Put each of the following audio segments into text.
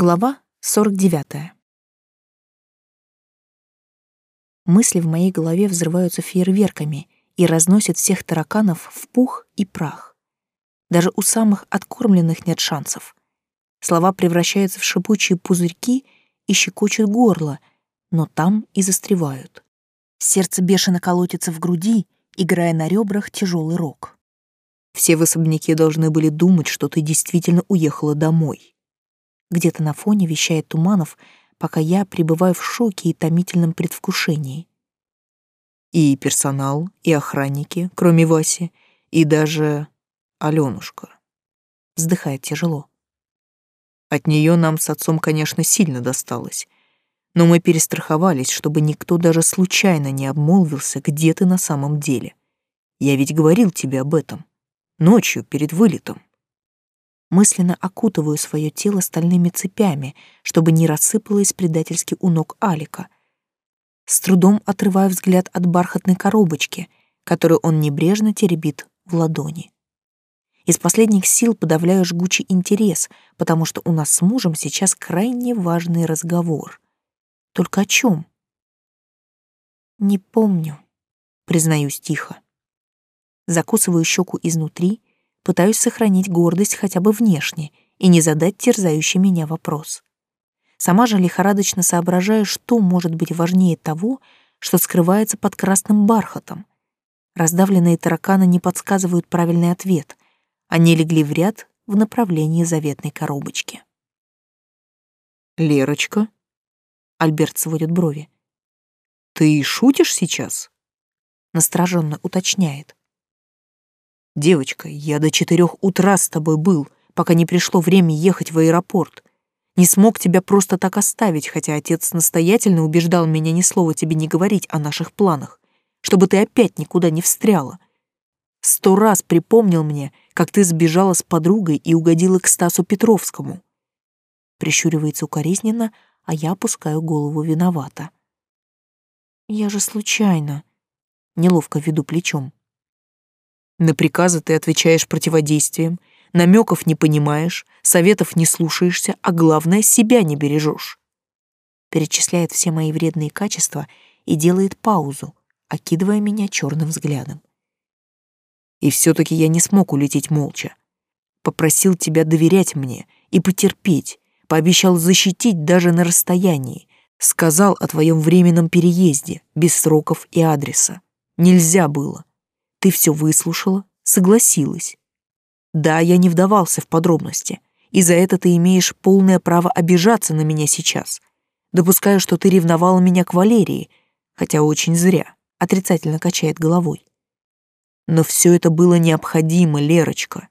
Глава 49. Мысли в моей голове взрываются фейерверками и разносят всех тараканов в пух и прах. Даже у самых откормленных нет шансов. Слова превращаются в шипучие пузырьки и щекочут горло, но там и застревают. Сердце бешено колотится в груди, играя на ребрах тяжелый рок. Все в особняке должны были думать, что ты действительно уехала домой. Где-то на фоне вещает Туманов, пока я пребываю в шоке и томительном предвкушении. И персонал, и охранники, кроме Васи, и даже Алёнушка. Вздыхает тяжело. От нее нам с отцом, конечно, сильно досталось, но мы перестраховались, чтобы никто даже случайно не обмолвился, где ты на самом деле. Я ведь говорил тебе об этом. Ночью, перед вылетом мысленно окутываю свое тело стальными цепями, чтобы не рассыпалось предательски у ног Алика. С трудом отрываю взгляд от бархатной коробочки, которую он небрежно теребит в ладони. Из последних сил подавляю жгучий интерес, потому что у нас с мужем сейчас крайне важный разговор. Только о чем? Не помню, признаюсь тихо. Закусываю щеку изнутри, пытаюсь сохранить гордость хотя бы внешне и не задать терзающий меня вопрос. Сама же лихорадочно соображаю, что может быть важнее того, что скрывается под красным бархатом. Раздавленные тараканы не подсказывают правильный ответ. Они легли в ряд в направлении заветной коробочки. «Лерочка?» — Альберт сводит брови. «Ты шутишь сейчас?» Настороженно уточняет. Девочка, я до четырех утра с тобой был, пока не пришло время ехать в аэропорт. Не смог тебя просто так оставить, хотя отец настоятельно убеждал меня ни слова тебе не говорить о наших планах, чтобы ты опять никуда не встряла. Сто раз припомнил мне, как ты сбежала с подругой и угодила к Стасу Петровскому. Прищуривается укоризненно, а я опускаю голову виновата. Я же случайно. Неловко веду плечом. На приказы ты отвечаешь противодействием, намеков не понимаешь, советов не слушаешься, а главное, себя не бережешь. Перечисляет все мои вредные качества и делает паузу, окидывая меня черным взглядом. И все-таки я не смог улететь молча. Попросил тебя доверять мне и потерпеть, пообещал защитить даже на расстоянии, сказал о твоем временном переезде, без сроков и адреса. Нельзя было. Ты все выслушала, согласилась. Да, я не вдавался в подробности, и за это ты имеешь полное право обижаться на меня сейчас. Допускаю, что ты ревновала меня к Валерии, хотя очень зря, отрицательно качает головой. Но все это было необходимо, Лерочка.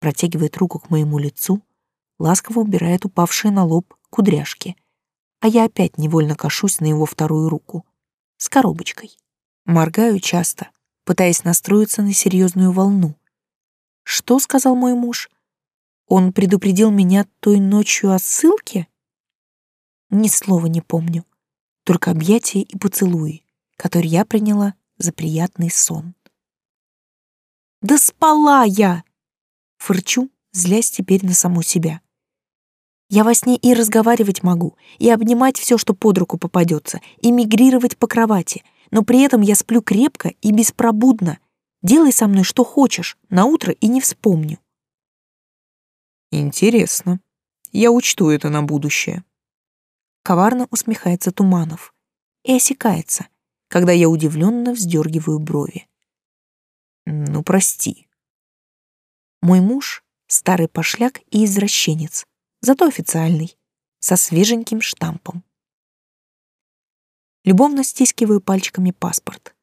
Протягивает руку к моему лицу, ласково убирает упавшие на лоб кудряшки, а я опять невольно кашусь на его вторую руку с коробочкой. Моргаю часто, пытаясь настроиться на серьезную волну. Что сказал мой муж? Он предупредил меня той ночью о ссылке? Ни слова не помню, только объятия и поцелуи, которые я приняла за приятный сон. «Да спала я!» Фырчу, злясь теперь на саму себя. Я во сне и разговаривать могу, и обнимать все, что под руку попадется, и мигрировать по кровати, но при этом я сплю крепко и беспробудно. Делай со мной что хочешь, на утро и не вспомню. Интересно. Я учту это на будущее. Коварно усмехается Туманов и осекается, когда я удивленно вздергиваю брови. Ну, прости. Мой муж — старый пошляк и извращенец, зато официальный, со свеженьким штампом. Любовно стискиваю пальчиками паспорт.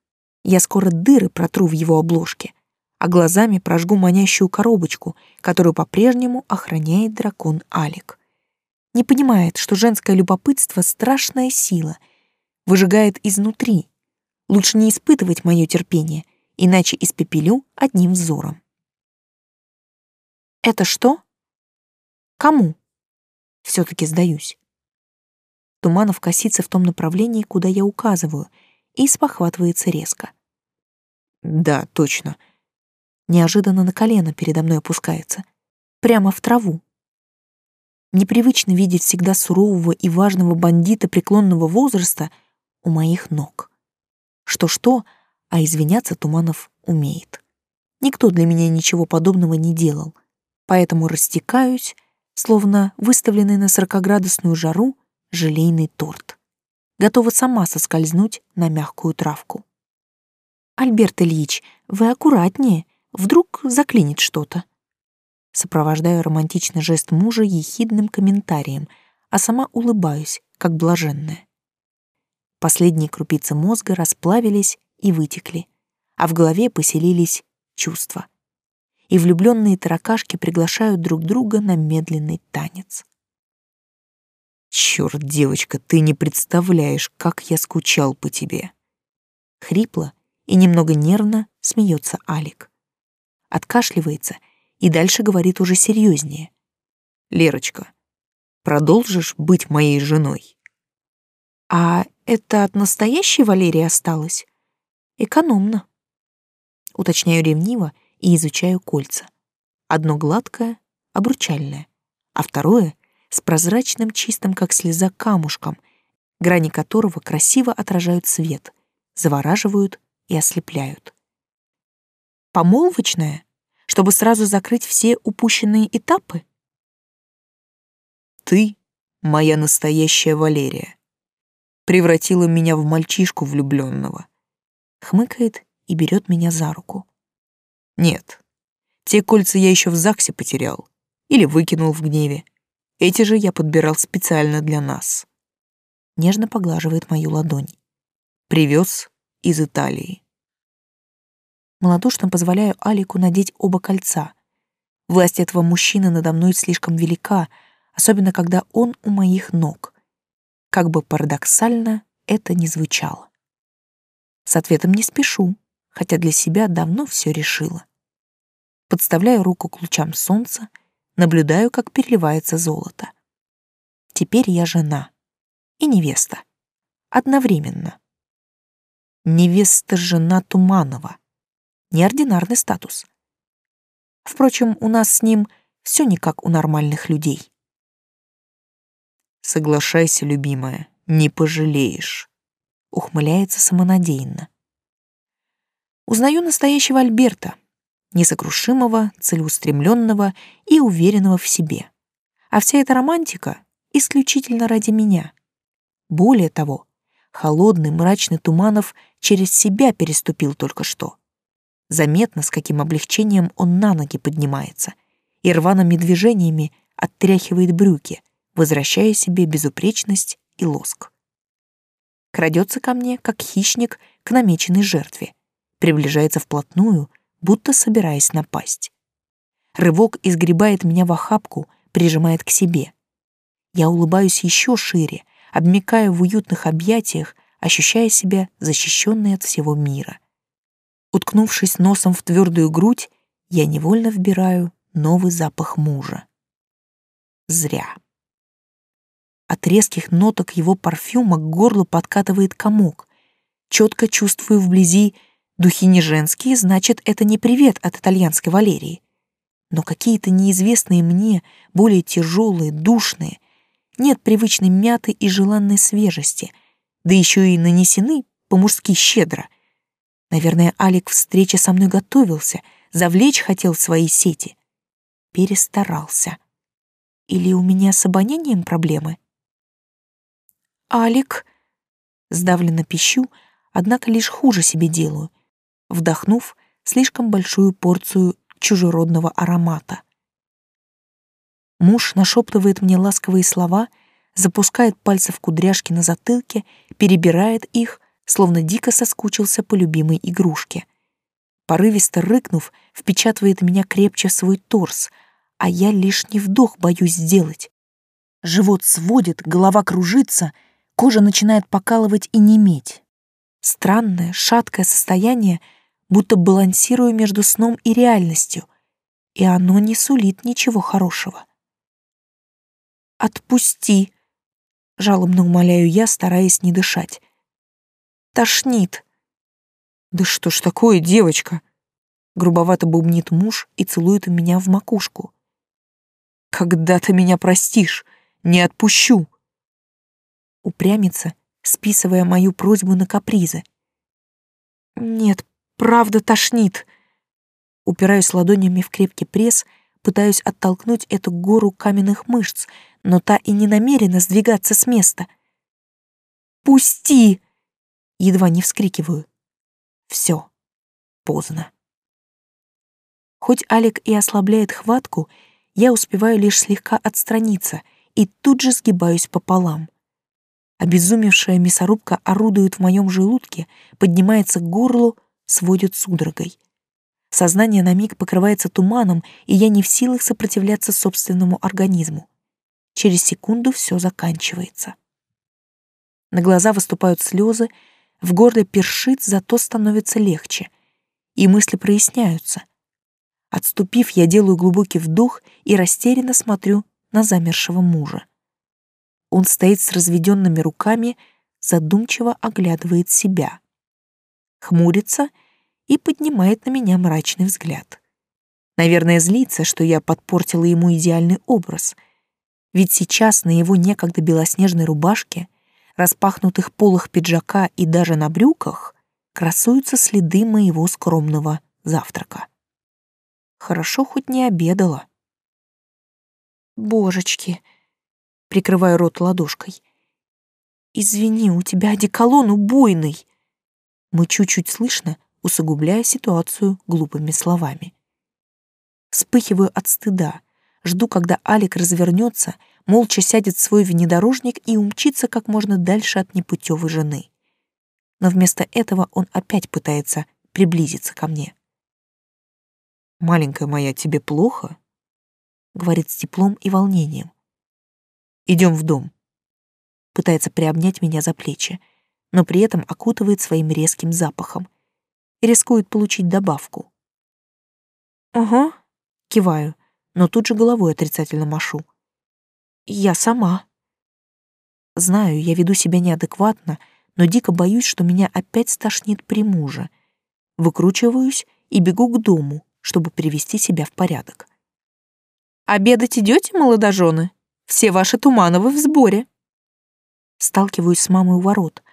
Я скоро дыры протру в его обложке, а глазами прожгу манящую коробочку, которую по-прежнему охраняет дракон Алик. Не понимает, что женское любопытство — страшная сила, выжигает изнутри. Лучше не испытывать мое терпение, иначе испепелю одним взором. «Это что? Кому?» Все-таки сдаюсь. Туманов косится в том направлении, куда я указываю, и спохватывается резко. «Да, точно». Неожиданно на колено передо мной опускается. Прямо в траву. Непривычно видеть всегда сурового и важного бандита преклонного возраста у моих ног. Что-что, а извиняться Туманов умеет. Никто для меня ничего подобного не делал, поэтому растекаюсь, словно выставленный на сорокоградусную жару желейный торт. Готова сама соскользнуть на мягкую травку. «Альберт Ильич, вы аккуратнее, вдруг заклинит что-то». Сопровождаю романтичный жест мужа ехидным комментарием, а сама улыбаюсь, как блаженная. Последние крупицы мозга расплавились и вытекли, а в голове поселились чувства. И влюбленные таракашки приглашают друг друга на медленный танец. Черт, девочка, ты не представляешь, как я скучал по тебе. Хрипло и немного нервно смеется Алик. Откашливается и дальше говорит уже серьезнее. Лерочка, продолжишь быть моей женой? А это от настоящей Валерии осталось? Экономно. Уточняю ревниво и изучаю кольца. Одно гладкое, обручальное, а второе с прозрачным чистым, как слеза, камушком, грани которого красиво отражают свет, завораживают и ослепляют. Помолвочное, чтобы сразу закрыть все упущенные этапы? Ты — моя настоящая Валерия. Превратила меня в мальчишку влюбленного. Хмыкает и берет меня за руку. Нет, те кольца я еще в ЗАГСе потерял или выкинул в гневе. Эти же я подбирал специально для нас. Нежно поглаживает мою ладонь. Привез из Италии. Молодушно позволяю Алику надеть оба кольца. Власть этого мужчины надо мной слишком велика, особенно когда он у моих ног. Как бы парадоксально это ни звучало. С ответом не спешу, хотя для себя давно все решила. Подставляю руку к лучам солнца, наблюдаю, как переливается золото. Теперь я жена и невеста. Одновременно. Невеста-жена Туманова. Неординарный статус. Впрочем, у нас с ним все не как у нормальных людей. Соглашайся, любимая, не пожалеешь. Ухмыляется самонадеянно. Узнаю настоящего Альберта — несокрушимого, целеустремленного и уверенного в себе. А вся эта романтика исключительно ради меня. Более того, холодный мрачный Туманов через себя переступил только что. Заметно, с каким облегчением он на ноги поднимается и рваными движениями оттряхивает брюки, возвращая себе безупречность и лоск. Крадется ко мне, как хищник, к намеченной жертве, приближается вплотную, будто собираясь напасть. Рывок изгребает меня в охапку, прижимает к себе. Я улыбаюсь еще шире, обмикая в уютных объятиях, ощущая себя защищенной от всего мира. Уткнувшись носом в твердую грудь, я невольно вбираю новый запах мужа. Зря. От резких ноток его парфюма к горлу подкатывает комок. Четко чувствую вблизи Духи не женские, значит, это не привет от итальянской Валерии. Но какие-то неизвестные мне, более тяжелые, душные. Нет привычной мяты и желанной свежести, да еще и нанесены по-мужски щедро. Наверное, Алик встрече со мной готовился, завлечь хотел свои сети. Перестарался. Или у меня с обонянием проблемы? Алик, сдавленно пищу, однако лишь хуже себе делаю вдохнув слишком большую порцию чужеродного аромата. Муж нашептывает мне ласковые слова, запускает пальцы в кудряшки на затылке, перебирает их, словно дико соскучился по любимой игрушке. Порывисто рыкнув, впечатывает меня крепче в свой торс, а я лишний вдох боюсь сделать. Живот сводит, голова кружится, кожа начинает покалывать и неметь. Странное, шаткое состояние — будто балансирую между сном и реальностью, и оно не сулит ничего хорошего. «Отпусти!» — жалобно умоляю я, стараясь не дышать. «Тошнит!» «Да что ж такое, девочка?» Грубовато бубнит муж и целует меня в макушку. Когда ты меня простишь? Не отпущу. Упрямится, списывая мою просьбу на капризы. Нет, правда тошнит. Упираюсь ладонями в крепкий пресс, пытаюсь оттолкнуть эту гору каменных мышц, но та и не намерена сдвигаться с места. «Пусти!» Едва не вскрикиваю. Все, поздно. Хоть Алик и ослабляет хватку, я успеваю лишь слегка отстраниться и тут же сгибаюсь пополам. Обезумевшая мясорубка орудует в моем желудке, поднимается к горлу, сводит судорогой. Сознание на миг покрывается туманом, и я не в силах сопротивляться собственному организму. Через секунду все заканчивается. На глаза выступают слезы, в горле першит, зато становится легче. И мысли проясняются. Отступив, я делаю глубокий вдох и растерянно смотрю на замершего мужа. Он стоит с разведенными руками, задумчиво оглядывает себя. Хмурится и поднимает на меня мрачный взгляд. Наверное, злится, что я подпортила ему идеальный образ. Ведь сейчас на его некогда белоснежной рубашке, распахнутых полах пиджака и даже на брюках красуются следы моего скромного завтрака. Хорошо хоть не обедала. Божечки, прикрываю рот ладошкой. Извини, у тебя одеколон убойный. Мы чуть-чуть слышно, усугубляя ситуацию глупыми словами. Вспыхиваю от стыда, жду, когда Алик развернется, молча сядет в свой внедорожник и умчится как можно дальше от непутевой жены. Но вместо этого он опять пытается приблизиться ко мне. «Маленькая моя, тебе плохо?» — говорит с теплом и волнением. Идем в дом. Пытается приобнять меня за плечи, но при этом окутывает своим резким запахом и рискует получить добавку. «Ага», — киваю, но тут же головой отрицательно машу. «Я сама». Знаю, я веду себя неадекватно, но дико боюсь, что меня опять стошнит при муже. Выкручиваюсь и бегу к дому, чтобы привести себя в порядок. «Обедать идете, молодожены? Все ваши Тумановы в сборе». Сталкиваюсь с мамой у ворот.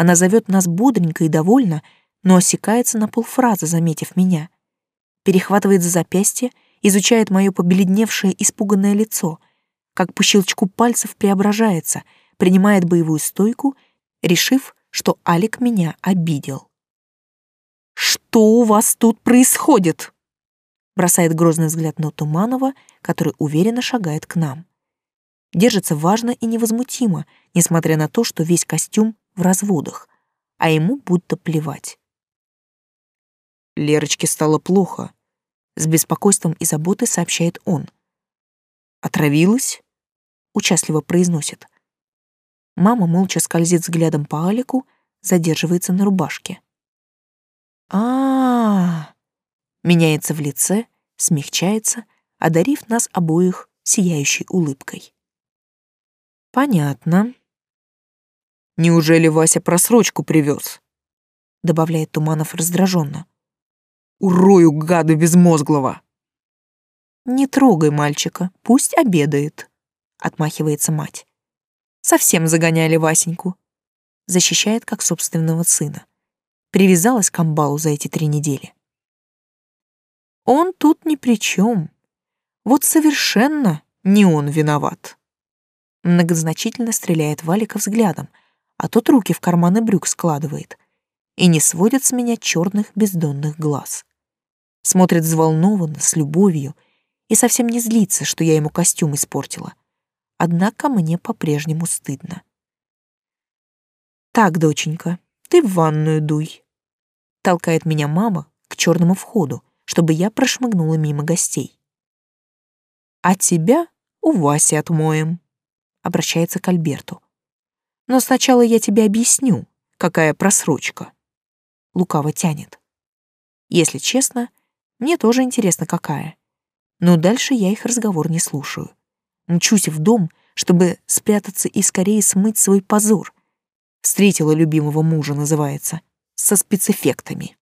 Она зовет нас бодренько и довольно, но осекается на полфразы, заметив меня. Перехватывает за запястье, изучает мое побледневшее, испуганное лицо, как по щелчку пальцев преображается, принимает боевую стойку, решив, что Алик меня обидел. «Что у вас тут происходит?» бросает грозный взгляд на Туманова, который уверенно шагает к нам. Держится важно и невозмутимо, несмотря на то, что весь костюм в разводах, а ему будто плевать. Лерочке стало плохо. С беспокойством и заботой сообщает он. «Отравилась?» — участливо произносит. Мама молча скользит взглядом по Алику, задерживается на рубашке. а, -а, -а меняется в лице, смягчается, одарив нас обоих сияющей улыбкой. «Понятно». «Неужели Вася просрочку привез?» добавляет Туманов раздраженно. «Урою гаду безмозглого!» «Не трогай мальчика, пусть обедает», — отмахивается мать. «Совсем загоняли Васеньку». Защищает как собственного сына. Привязалась к амбалу за эти три недели. Он тут ни при чем. Вот совершенно не он виноват. Многозначительно стреляет Валика взглядом, а тот руки в карманы брюк складывает и не сводит с меня черных бездонных глаз. Смотрит взволнованно, с любовью, и совсем не злится, что я ему костюм испортила. Однако мне по-прежнему стыдно. «Так, доченька, ты в ванную дуй», — толкает меня мама к черному входу, чтобы я прошмыгнула мимо гостей. «А тебя у Васи отмоем», — обращается к Альберту. «Но сначала я тебе объясню, какая просрочка». Лукаво тянет. Если честно, мне тоже интересно, какая. Но дальше я их разговор не слушаю. Мчусь в дом, чтобы спрятаться и скорее смыть свой позор. Встретила любимого мужа, называется, со спецэффектами.